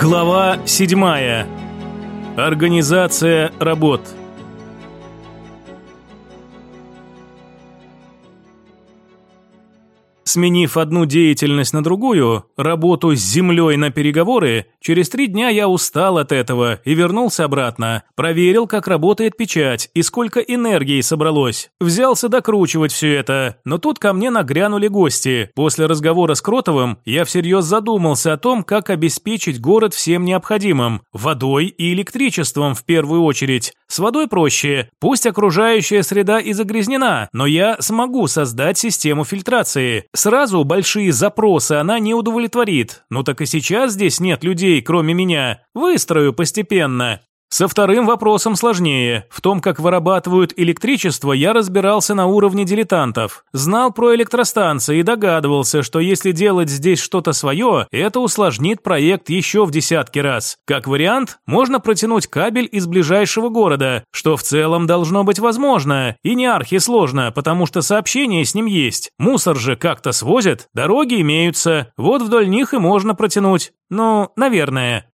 Глава 7. Организация работ. Сменив одну деятельность на другую, работу с землей на переговоры, через три дня я устал от этого и вернулся обратно. Проверил, как работает печать и сколько энергии собралось. Взялся докручивать все это, но тут ко мне нагрянули гости. После разговора с Кротовым я всерьез задумался о том, как обеспечить город всем необходимым – водой и электричеством в первую очередь. С водой проще, пусть окружающая среда и загрязнена, но я смогу создать систему фильтрации. Сразу большие запросы она не удовлетворит. Ну так и сейчас здесь нет людей, кроме меня. Выстрою постепенно. Со вторым вопросом сложнее. В том, как вырабатывают электричество, я разбирался на уровне дилетантов. Знал про электростанции и догадывался, что если делать здесь что-то свое, это усложнит проект еще в десятки раз. Как вариант, можно протянуть кабель из ближайшего города, что в целом должно быть возможно, и не архисложно, потому что сообщение с ним есть. Мусор же как-то свозят, дороги имеются, вот вдоль них и можно протянуть. Ну, наверное.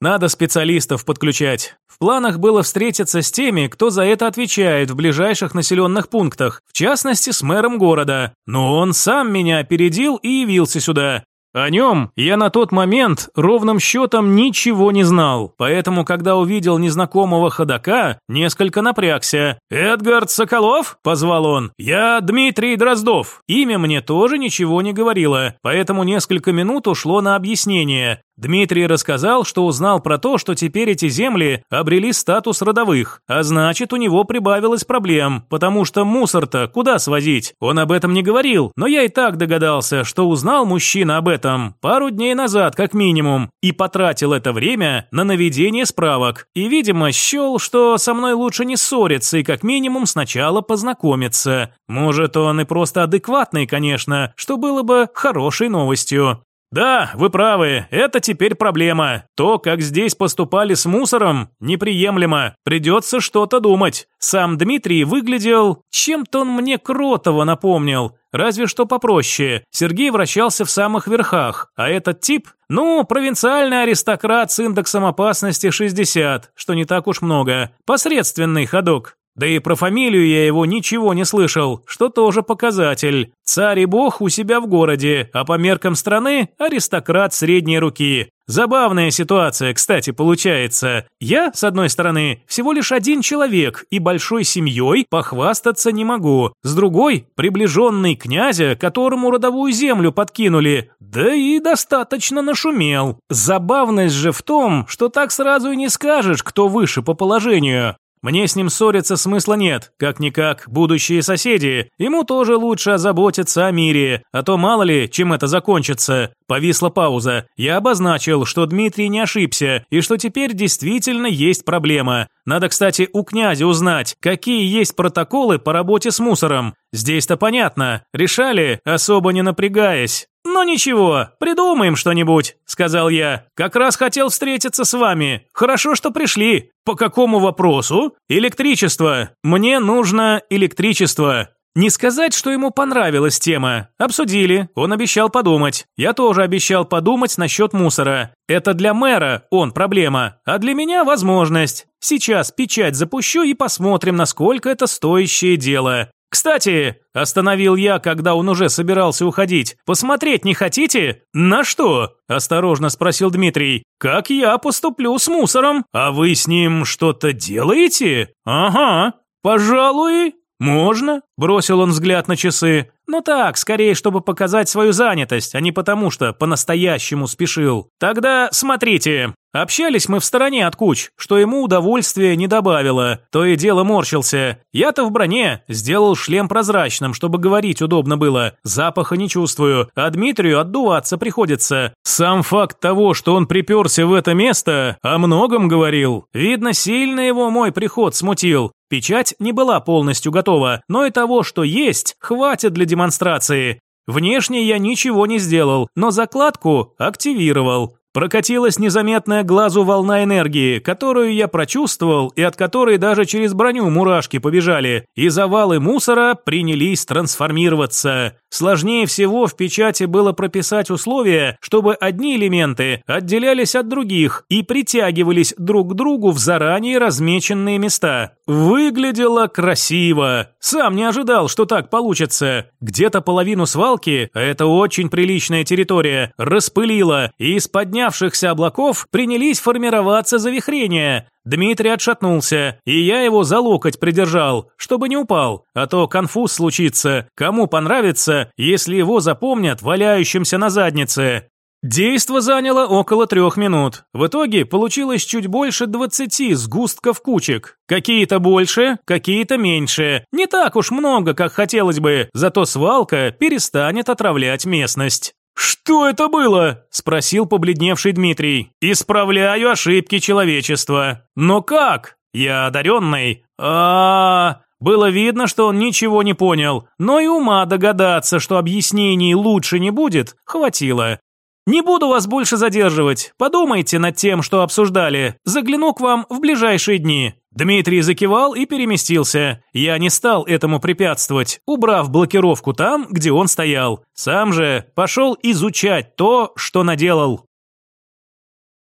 Надо специалистов подключать. В планах было встретиться с теми, кто за это отвечает в ближайших населенных пунктах, в частности с мэром города. Но он сам меня опередил и явился сюда. О нем я на тот момент ровным счетом ничего не знал, поэтому, когда увидел незнакомого ходока, несколько напрягся. «Эдгард Соколов?» – позвал он. «Я Дмитрий Дроздов». Имя мне тоже ничего не говорило, поэтому несколько минут ушло на объяснение. Дмитрий рассказал, что узнал про то, что теперь эти земли обрели статус родовых, а значит, у него прибавилось проблем, потому что мусор-то куда свозить? Он об этом не говорил, но я и так догадался, что узнал мужчина об этом пару дней назад, как минимум, и потратил это время на наведение справок. И, видимо, счел, что со мной лучше не ссориться и как минимум сначала познакомиться. Может, он и просто адекватный, конечно, что было бы хорошей новостью. «Да, вы правы, это теперь проблема. То, как здесь поступали с мусором, неприемлемо. Придется что-то думать. Сам Дмитрий выглядел... Чем-то он мне Кротова напомнил. Разве что попроще. Сергей вращался в самых верхах, а этот тип, ну, провинциальный аристократ с индексом опасности 60, что не так уж много. Посредственный ходок. Да и про фамилию я его ничего не слышал, что тоже показатель. Царь и бог у себя в городе, а по меркам страны аристократ средней руки. Забавная ситуация, кстати, получается. Я, с одной стороны, всего лишь один человек и большой семьей похвастаться не могу. С другой, приближенный князя, которому родовую землю подкинули, да и достаточно нашумел. Забавность же в том, что так сразу и не скажешь, кто выше по положению. Мне с ним ссориться смысла нет, как-никак, будущие соседи. Ему тоже лучше озаботиться о мире, а то мало ли, чем это закончится. Повисла пауза. Я обозначил, что Дмитрий не ошибся, и что теперь действительно есть проблема. Надо, кстати, у князя узнать, какие есть протоколы по работе с мусором. Здесь-то понятно. Решали, особо не напрягаясь. «Ну ничего, придумаем что-нибудь», — сказал я. «Как раз хотел встретиться с вами. Хорошо, что пришли. По какому вопросу? Электричество. Мне нужно электричество». Не сказать, что ему понравилась тема. Обсудили, он обещал подумать. Я тоже обещал подумать насчет мусора. Это для мэра он проблема, а для меня возможность. Сейчас печать запущу и посмотрим, насколько это стоящее дело. «Кстати», – остановил я, когда он уже собирался уходить, – «посмотреть не хотите?» «На что?» – осторожно спросил Дмитрий. «Как я поступлю с мусором? А вы с ним что-то делаете?» «Ага, пожалуй, можно», – бросил он взгляд на часы. «Ну так, скорее, чтобы показать свою занятость, а не потому, что по-настоящему спешил. Тогда смотрите, Общались мы в стороне от куч, что ему удовольствия не добавило, то и дело морщился. Я-то в броне, сделал шлем прозрачным, чтобы говорить удобно было, запаха не чувствую, а Дмитрию отдуваться приходится. Сам факт того, что он приперся в это место, о многом говорил. Видно, сильно его мой приход смутил. Печать не была полностью готова, но и того, что есть, хватит для демонстрации. Внешне я ничего не сделал, но закладку активировал. Прокатилась незаметная глазу волна энергии, которую я прочувствовал и от которой даже через броню мурашки побежали, и завалы мусора принялись трансформироваться. Сложнее всего в печати было прописать условия, чтобы одни элементы отделялись от других и притягивались друг к другу в заранее размеченные места. Выглядело красиво. Сам не ожидал, что так получится. Где-то половину свалки, а это очень приличная территория, распылило, и из поднявшихся облаков принялись формироваться завихрения. Дмитрий отшатнулся, и я его за локоть придержал, чтобы не упал, а то конфуз случится, кому понравится, если его запомнят валяющимся на заднице. Действо заняло около трех минут. В итоге получилось чуть больше двадцати сгустков кучек. Какие-то больше, какие-то меньше. Не так уж много, как хотелось бы, зато свалка перестанет отравлять местность. «Что это было?» – спросил побледневший Дмитрий. «Исправляю ошибки человечества». «Но как?» «Я одаренный». А, Было видно, что он ничего не понял, но и ума догадаться, что объяснений лучше не будет, хватило. «Не буду вас больше задерживать. Подумайте над тем, что обсуждали. Загляну к вам в ближайшие дни». Дмитрий закивал и переместился. Я не стал этому препятствовать, убрав блокировку там, где он стоял. Сам же пошел изучать то, что наделал.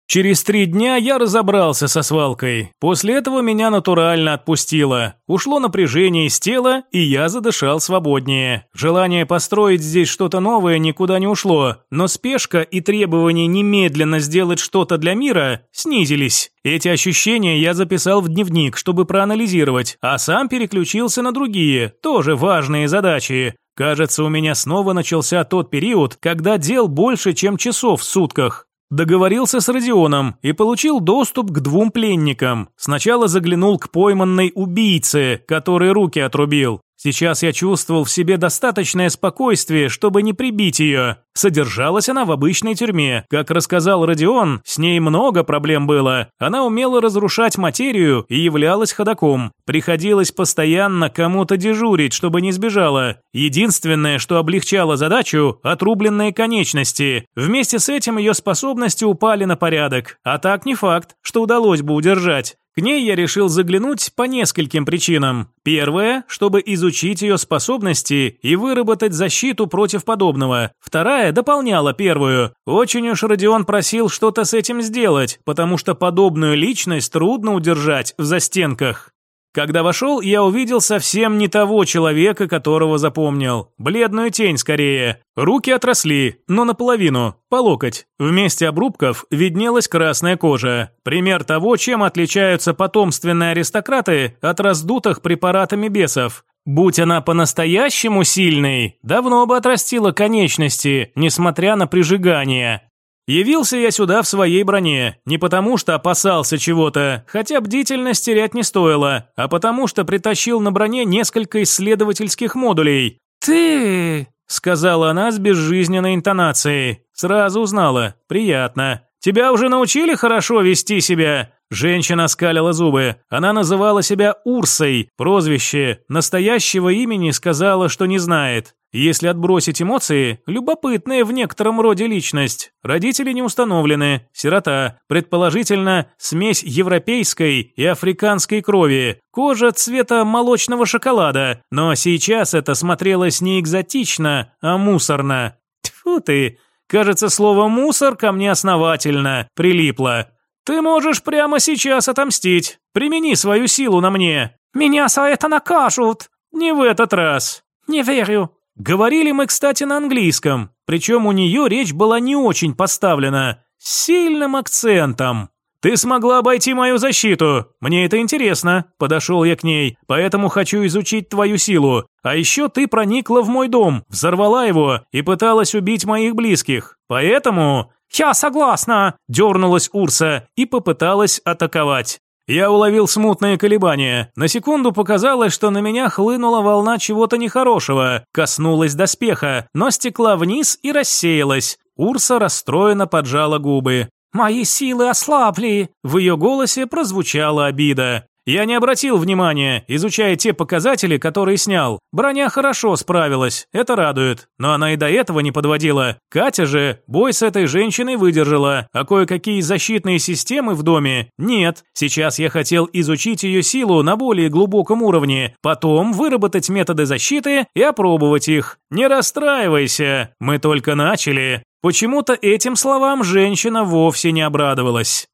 Через три дня я разобрался со свалкой. После этого меня натурально отпустило. Ушло напряжение из тела, и я задышал свободнее. Желание построить здесь что-то новое никуда не ушло, но спешка и требование немедленно сделать что-то для мира снизились. Эти ощущения я записал в дневник, чтобы проанализировать, а сам переключился на другие, тоже важные задачи. Кажется, у меня снова начался тот период, когда дел больше, чем часов в сутках. Договорился с Родионом и получил доступ к двум пленникам. Сначала заглянул к пойманной убийце, который руки отрубил. Сейчас я чувствовал в себе достаточное спокойствие, чтобы не прибить ее. Содержалась она в обычной тюрьме. Как рассказал Родион, с ней много проблем было. Она умела разрушать материю и являлась ходаком. Приходилось постоянно кому-то дежурить, чтобы не сбежала. Единственное, что облегчало задачу – отрубленные конечности. Вместе с этим ее способности упали на порядок. А так не факт, что удалось бы удержать. К ней я решил заглянуть по нескольким причинам. Первая, чтобы изучить ее способности и выработать защиту против подобного. Вторая дополняла первую. Очень уж Родион просил что-то с этим сделать, потому что подобную личность трудно удержать в застенках. Когда вошел, я увидел совсем не того человека, которого запомнил. Бледную тень скорее. Руки отросли, но наполовину, по локоть. Вместе обрубков виднелась красная кожа. Пример того, чем отличаются потомственные аристократы от раздутых препаратами бесов. Будь она по-настоящему сильной, давно бы отрастила конечности, несмотря на прижигание. Явился я сюда в своей броне, не потому что опасался чего-то, хотя бдительность терять не стоило, а потому что притащил на броне несколько исследовательских модулей. «Ты...» — сказала она с безжизненной интонацией. Сразу узнала. «Приятно. Тебя уже научили хорошо вести себя?» Женщина скалила зубы. Она называла себя Урсой, прозвище. Настоящего имени сказала, что не знает. Если отбросить эмоции, любопытная в некотором роде личность. Родители не установлены, сирота, предположительно, смесь европейской и африканской крови, кожа цвета молочного шоколада, но сейчас это смотрелось не экзотично, а мусорно. Тьфу ты, кажется, слово «мусор» ко мне основательно прилипло. Ты можешь прямо сейчас отомстить. Примени свою силу на мне. Меня за это накажут. Не в этот раз. Не верю. Говорили мы, кстати, на английском, причем у нее речь была не очень поставлена, с сильным акцентом. «Ты смогла обойти мою защиту. Мне это интересно», – подошел я к ней, «поэтому хочу изучить твою силу. А еще ты проникла в мой дом, взорвала его и пыталась убить моих близких. Поэтому...» «Я согласна», – дернулась Урса и попыталась атаковать. Я уловил смутные колебания. На секунду показалось, что на меня хлынула волна чего-то нехорошего, коснулась доспеха, но стекла вниз и рассеялась. Урса расстроенно поджала губы. «Мои силы ослабли!» В ее голосе прозвучала обида. Я не обратил внимания, изучая те показатели, которые снял. Броня хорошо справилась, это радует. Но она и до этого не подводила. Катя же бой с этой женщиной выдержала, а кое-какие защитные системы в доме нет. Сейчас я хотел изучить ее силу на более глубоком уровне, потом выработать методы защиты и опробовать их. Не расстраивайся, мы только начали. Почему-то этим словам женщина вовсе не обрадовалась.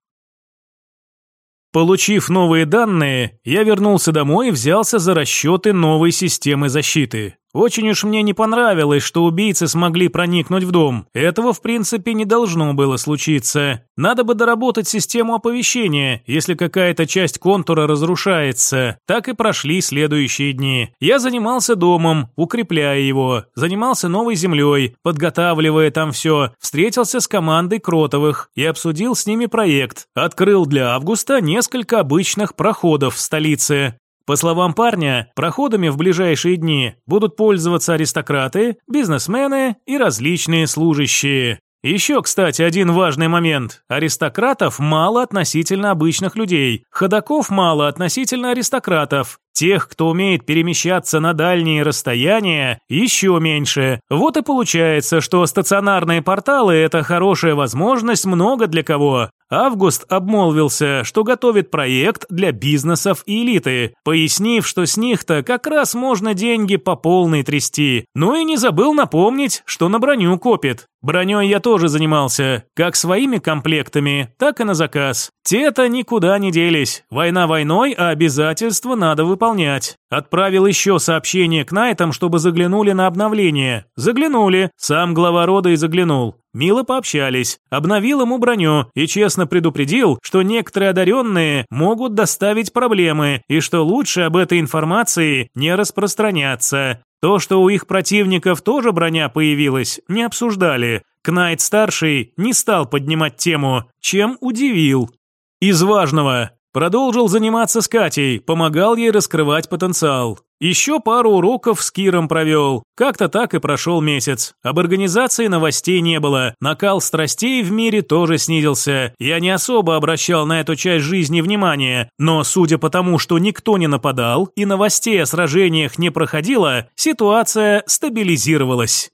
Получив новые данные, я вернулся домой и взялся за расчеты новой системы защиты. Очень уж мне не понравилось, что убийцы смогли проникнуть в дом. Этого, в принципе, не должно было случиться. Надо бы доработать систему оповещения, если какая-то часть контура разрушается. Так и прошли следующие дни. Я занимался домом, укрепляя его, занимался новой землей, подготавливая там все, встретился с командой Кротовых и обсудил с ними проект. Открыл для августа несколько обычных проходов в столице. По словам парня, проходами в ближайшие дни будут пользоваться аристократы, бизнесмены и различные служащие. Еще, кстати, один важный момент. Аристократов мало относительно обычных людей, ходаков мало относительно аристократов. Тех, кто умеет перемещаться на дальние расстояния, еще меньше. Вот и получается, что стационарные порталы – это хорошая возможность много для кого. Август обмолвился, что готовит проект для бизнесов и элиты, пояснив, что с них-то как раз можно деньги по полной трясти. Ну и не забыл напомнить, что на броню копит. Броней я тоже занимался, как своими комплектами, так и на заказ. Те-то никуда не делись. Война войной, а обязательства надо выполнять. Отправил еще сообщение к Найтам, чтобы заглянули на обновление. Заглянули. Сам глава рода и заглянул. Мило пообщались. Обновил ему броню и честно предупредил, что некоторые одаренные могут доставить проблемы и что лучше об этой информации не распространяться. То, что у их противников тоже броня появилась, не обсуждали. Кнайт-старший не стал поднимать тему, чем удивил. Из важного. Продолжил заниматься с Катей, помогал ей раскрывать потенциал. Еще пару уроков с Киром провел. Как-то так и прошел месяц. Об организации новостей не было. Накал страстей в мире тоже снизился. Я не особо обращал на эту часть жизни внимание. Но судя по тому, что никто не нападал и новостей о сражениях не проходило, ситуация стабилизировалась.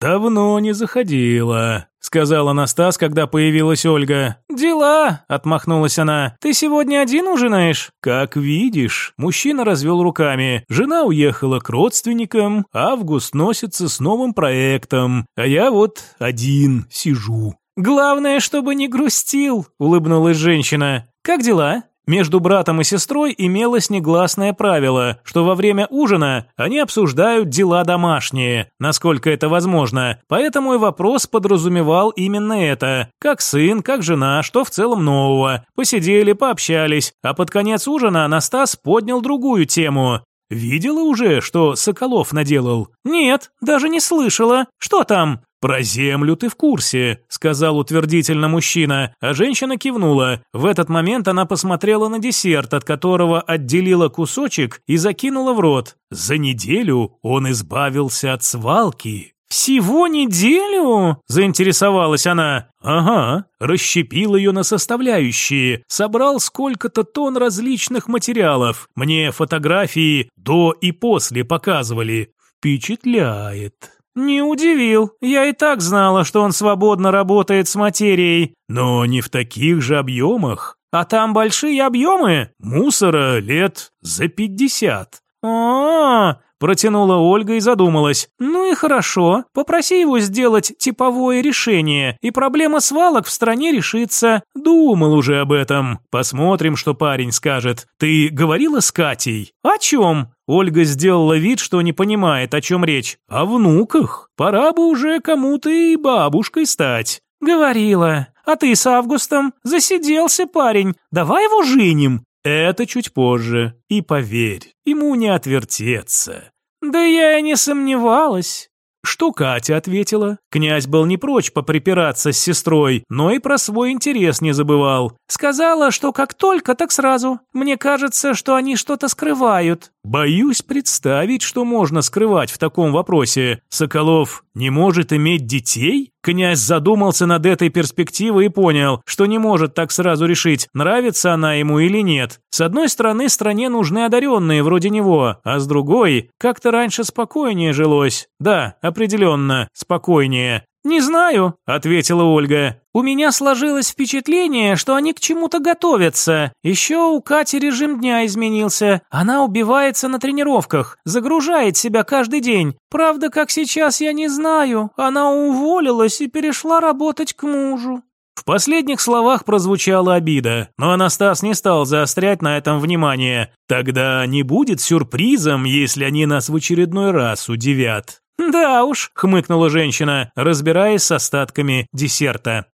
«Давно не заходила», — сказал Анастас, когда появилась Ольга. «Дела», — отмахнулась она. «Ты сегодня один ужинаешь?» «Как видишь». Мужчина развел руками. Жена уехала к родственникам, Август носится с новым проектом, а я вот один сижу. «Главное, чтобы не грустил», — улыбнулась женщина. «Как дела?» Между братом и сестрой имелось негласное правило, что во время ужина они обсуждают дела домашние, насколько это возможно. Поэтому и вопрос подразумевал именно это. Как сын, как жена, что в целом нового. Посидели, пообщались, а под конец ужина Анастас поднял другую тему. «Видела уже, что Соколов наделал?» «Нет, даже не слышала. Что там?» «Про землю ты в курсе», — сказал утвердительно мужчина, а женщина кивнула. В этот момент она посмотрела на десерт, от которого отделила кусочек и закинула в рот. За неделю он избавился от свалки. «Всего неделю?» – заинтересовалась она. «Ага, расщепил ее на составляющие, собрал сколько-то тонн различных материалов. Мне фотографии до и после показывали. Впечатляет». «Не удивил. Я и так знала, что он свободно работает с материей. Но не в таких же объемах. А там большие объемы? Мусора лет за пятьдесят». «А-а-а!» Протянула Ольга и задумалась. «Ну и хорошо. Попроси его сделать типовое решение, и проблема свалок в стране решится. Думал уже об этом. Посмотрим, что парень скажет. Ты говорила с Катей? О чем?» Ольга сделала вид, что не понимает, о чем речь. «О внуках. Пора бы уже кому-то и бабушкой стать». «Говорила. А ты с Августом? Засиделся парень. Давай его женим. Это чуть позже. И поверь, ему не отвертеться. Да я и не сомневалась. Что Катя ответила? Князь был не прочь поприпираться с сестрой, но и про свой интерес не забывал. Сказала, что как только, так сразу. Мне кажется, что они что-то скрывают. Боюсь представить, что можно скрывать в таком вопросе. Соколов не может иметь детей? Князь задумался над этой перспективой и понял, что не может так сразу решить, нравится она ему или нет. С одной стороны, стране нужны одаренные вроде него, а с другой, как-то раньше спокойнее жилось. Да, определенно, спокойнее. «Не знаю», – ответила Ольга. «У меня сложилось впечатление, что они к чему-то готовятся. Еще у Кати режим дня изменился. Она убивается на тренировках, загружает себя каждый день. Правда, как сейчас, я не знаю. Она уволилась и перешла работать к мужу». В последних словах прозвучала обида, но Анастас не стал заострять на этом внимание. Тогда не будет сюрпризом, если они нас в очередной раз удивят. «Да уж», — хмыкнула женщина, разбираясь с остатками десерта.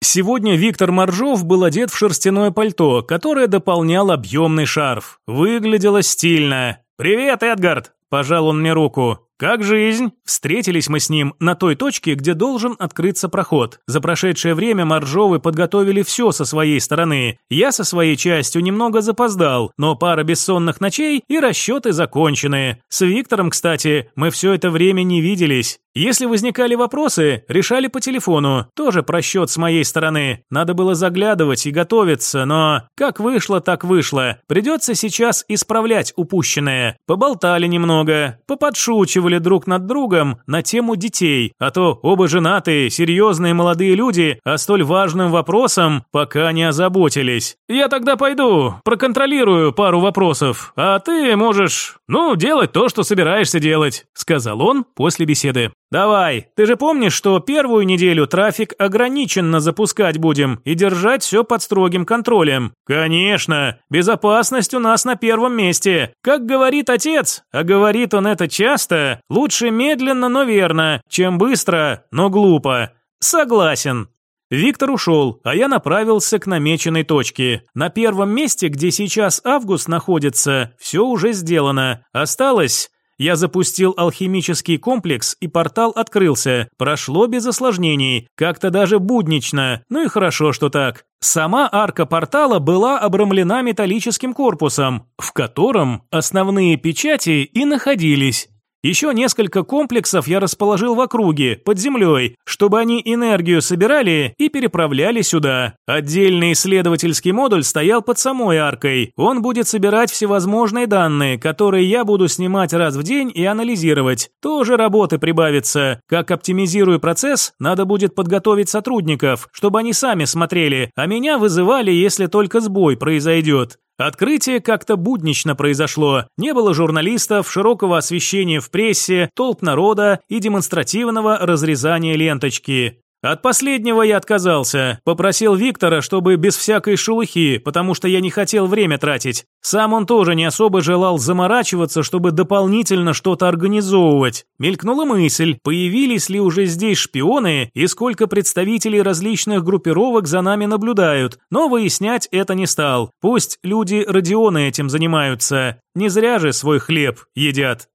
Сегодня Виктор Моржов был одет в шерстяное пальто, которое дополнял объемный шарф. Выглядело стильно. «Привет, Эдгард!» – пожал он мне руку. «Как жизнь?» Встретились мы с ним на той точке, где должен открыться проход. За прошедшее время Моржовы подготовили все со своей стороны. Я со своей частью немного запоздал, но пара бессонных ночей и расчеты закончены. С Виктором, кстати, мы все это время не виделись. Если возникали вопросы, решали по телефону. Тоже просчет с моей стороны. Надо было заглядывать и готовиться, но как вышло, так вышло. Придется сейчас исправлять упущенное. Поболтали немного, поподшучивали друг над другом на тему детей, а то оба женатые, серьезные молодые люди, а столь важным вопросом пока не озаботились. Я тогда пойду, проконтролирую пару вопросов, а ты можешь, ну, делать то, что собираешься делать, сказал он после беседы. «Давай, ты же помнишь, что первую неделю трафик ограниченно запускать будем и держать все под строгим контролем?» «Конечно, безопасность у нас на первом месте. Как говорит отец, а говорит он это часто, лучше медленно, но верно, чем быстро, но глупо. Согласен». Виктор ушел, а я направился к намеченной точке. На первом месте, где сейчас Август находится, все уже сделано. Осталось я запустил алхимический комплекс, и портал открылся. Прошло без осложнений, как-то даже буднично. Ну и хорошо, что так. Сама арка портала была обрамлена металлическим корпусом, в котором основные печати и находились. Еще несколько комплексов я расположил в округе, под землей, чтобы они энергию собирали и переправляли сюда. Отдельный исследовательский модуль стоял под самой аркой. Он будет собирать всевозможные данные, которые я буду снимать раз в день и анализировать. Тоже работы прибавится. Как оптимизирую процесс, надо будет подготовить сотрудников, чтобы они сами смотрели, а меня вызывали, если только сбой произойдет. Открытие как-то буднично произошло. Не было журналистов, широкого освещения в прессе, толп народа и демонстративного разрезания ленточки. От последнего я отказался. Попросил Виктора, чтобы без всякой шелухи, потому что я не хотел время тратить. Сам он тоже не особо желал заморачиваться, чтобы дополнительно что-то организовывать. Мелькнула мысль, появились ли уже здесь шпионы и сколько представителей различных группировок за нами наблюдают. Но выяснять это не стал. Пусть люди Родионы этим занимаются. Не зря же свой хлеб едят.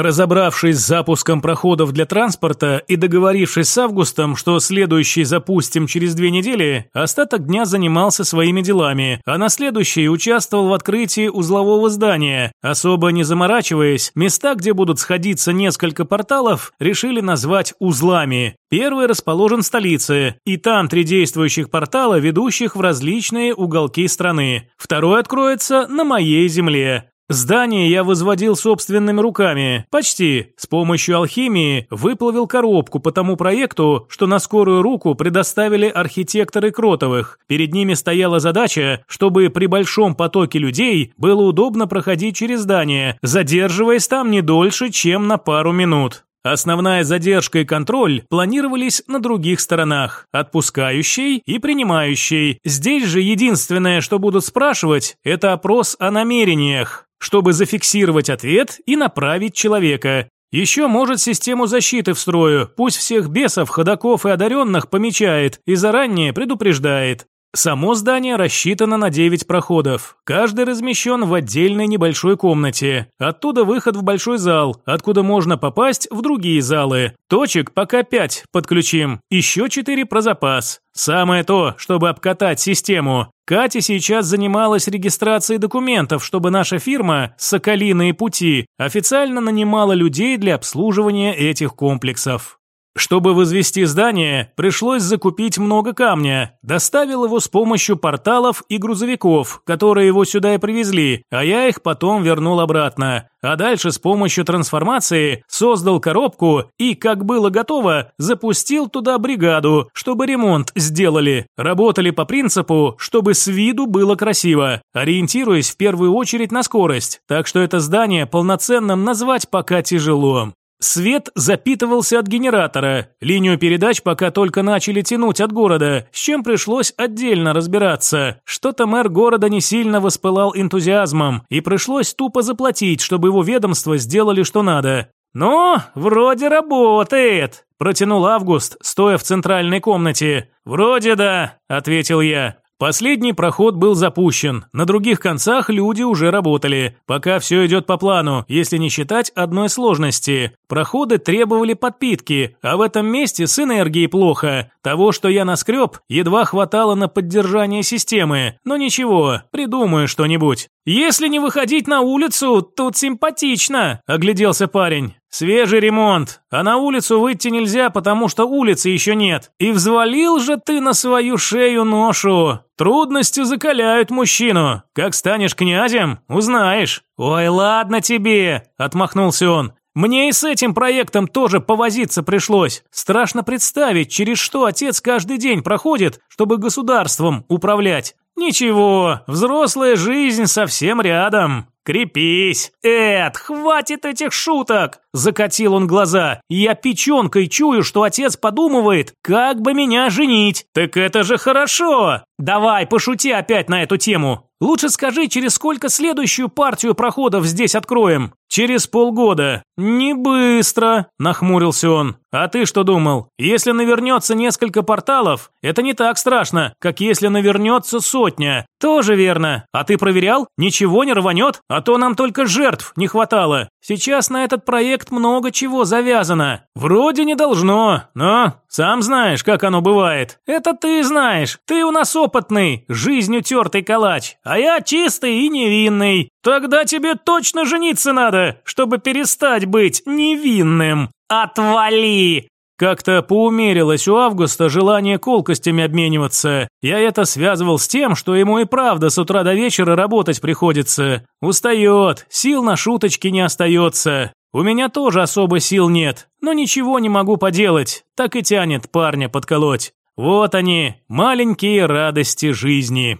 Разобравшись с запуском проходов для транспорта и договорившись с Августом, что следующий запустим через две недели, остаток дня занимался своими делами, а на следующий участвовал в открытии узлового здания. Особо не заморачиваясь, места, где будут сходиться несколько порталов, решили назвать узлами. Первый расположен в столице, и там три действующих портала, ведущих в различные уголки страны. Второй откроется на моей земле. Здание я возводил собственными руками. Почти. С помощью алхимии выплавил коробку по тому проекту, что на скорую руку предоставили архитекторы Кротовых. Перед ними стояла задача, чтобы при большом потоке людей было удобно проходить через здание, задерживаясь там не дольше, чем на пару минут. Основная задержка и контроль планировались на других сторонах, отпускающей и принимающей. Здесь же единственное, что будут спрашивать, это опрос о намерениях чтобы зафиксировать ответ и направить человека. Еще может систему защиты в строю, пусть всех бесов, ходаков и одаренных помечает и заранее предупреждает. Само здание рассчитано на 9 проходов. Каждый размещен в отдельной небольшой комнате. Оттуда выход в большой зал, откуда можно попасть в другие залы. Точек пока 5 подключим, еще 4 про запас. Самое то, чтобы обкатать систему. Катя сейчас занималась регистрацией документов, чтобы наша фирма «Соколиные пути» официально нанимала людей для обслуживания этих комплексов. Чтобы возвести здание, пришлось закупить много камня. Доставил его с помощью порталов и грузовиков, которые его сюда и привезли, а я их потом вернул обратно. А дальше с помощью трансформации создал коробку и, как было готово, запустил туда бригаду, чтобы ремонт сделали. Работали по принципу, чтобы с виду было красиво, ориентируясь в первую очередь на скорость, так что это здание полноценным назвать пока тяжело. Свет запитывался от генератора. Линию передач пока только начали тянуть от города, с чем пришлось отдельно разбираться. Что-то мэр города не сильно воспылал энтузиазмом, и пришлось тупо заплатить, чтобы его ведомство сделали что надо. «Ну, вроде работает», – протянул Август, стоя в центральной комнате. «Вроде да», – ответил я. Последний проход был запущен, на других концах люди уже работали. Пока все идет по плану, если не считать одной сложности. Проходы требовали подпитки, а в этом месте с энергией плохо. Того, что я наскреб, едва хватало на поддержание системы. Но ничего, придумаю что-нибудь. «Если не выходить на улицу, тут симпатично», – огляделся парень. «Свежий ремонт, а на улицу выйти нельзя, потому что улицы еще нет. И взвалил же ты на свою шею ношу. Трудности закаляют мужчину. Как станешь князем, узнаешь». «Ой, ладно тебе», – отмахнулся он. Мне и с этим проектом тоже повозиться пришлось. Страшно представить, через что отец каждый день проходит, чтобы государством управлять. Ничего, взрослая жизнь совсем рядом. «Крепись! Эд, хватит этих шуток!» Закатил он глаза. «Я печенкой чую, что отец подумывает, как бы меня женить. Так это же хорошо! Давай, пошути опять на эту тему. Лучше скажи, через сколько следующую партию проходов здесь откроем? Через полгода. Не быстро, нахмурился он. А ты что думал? Если навернется несколько порталов, это не так страшно, как если навернется сотня. Тоже верно. А ты проверял? Ничего не рванет? А то нам только жертв не хватало. Сейчас на этот проект много чего завязано. Вроде не должно, но сам знаешь, как оно бывает. Это ты знаешь. Ты у нас опытный, жизнью тертый калач, а я чистый и невинный. Тогда тебе точно жениться надо, чтобы перестать быть невинным. Отвали! Как-то поумерилось у Августа желание колкостями обмениваться. Я это связывал с тем, что ему и правда с утра до вечера работать приходится. Устает, сил на шуточки не остается. У меня тоже особо сил нет, но ничего не могу поделать. Так и тянет парня подколоть. Вот они, маленькие радости жизни.